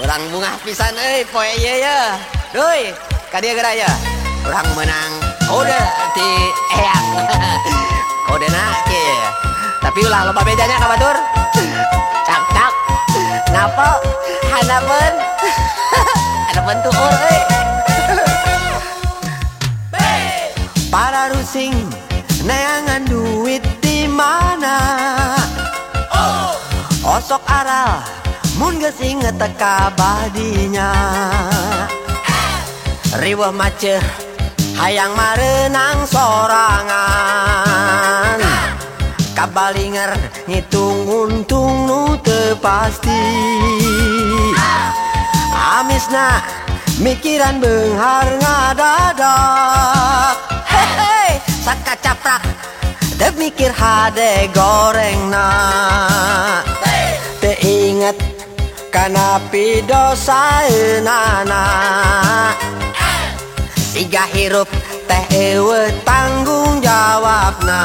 orang bunga pisan eh poe ya doi kadia gerak ya orang menang kode ti eyang kode nak tapi ulah loba bedanya kabatur cak cak ngapa hanapen hanapen tuh eh para rusing neangan osok aral mun geus inget teka badinya riwah maceh hayang marenang sorangan. Kabalinger ngitung untung nu pasti. Amisna mikiran benghar ngadadak hehe saka caprak Teu mikir hade goreng dosa nana Siga hirup teh ewe tanggung jawab na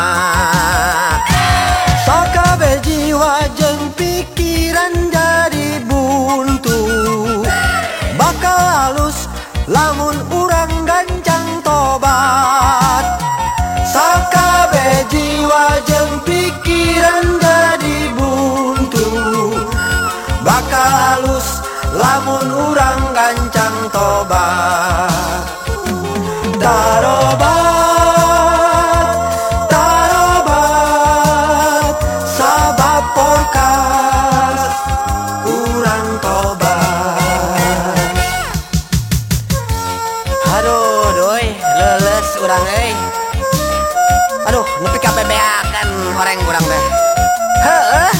Soka bejiwa jeng pikiran jadi buntu. Bakal halus lamun urang gancang tobat. Sakabe jiwa Aduh, doi, leles urang euy. Aduh, nepi ka bebeakan horeng urang teh. Heueuh.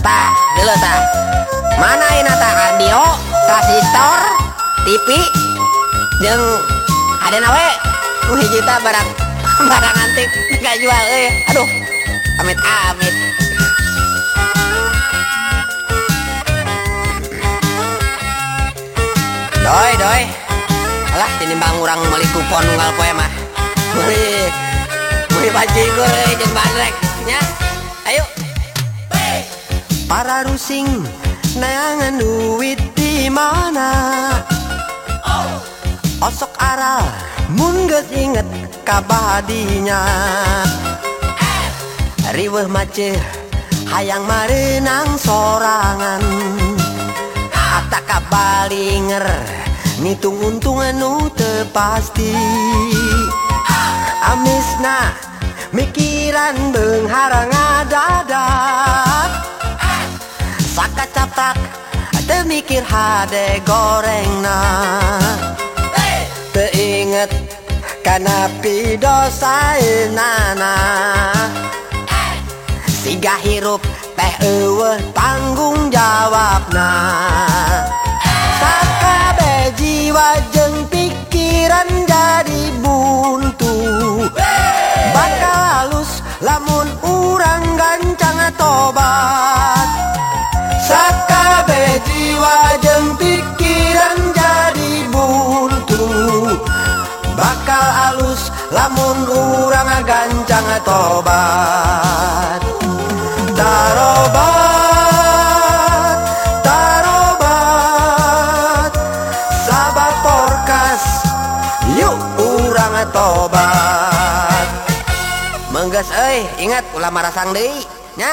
Tah, deuleu tah. Mana ina tah radio, transistor, TV, jeung adena we. Nu hiji tah barang barang antik gak jual euy. Aduh. Amit amit. Doi, doi. Alah, tinimbang urang meuli kupon unggal poe mah. Meuli meuli bajigur euy jeung bandrek. Ayo. Para rusing neangan duit di mana? Osok aral mun inget kabadinya. Riweuh maceh hayang marenang sorangan. Hatta kabalinger ngitung untungan nu teu pasti. Amisna mikiran beunghar ngadadak. Saka caprak teu mikir hade gorengna. Teu inget kanapi dosa nana. Siga hirup teh tanggung jawabna Jeung pikiran jadi buntu. Bakal halus lamun urang gancang tobat. Sakabe jiwa jeung pikiran jadi buntu. Bakal halus lamun urang gancang tobat. Tarobat, tobat Menggas euy, ingat ulah marasang deui, nya.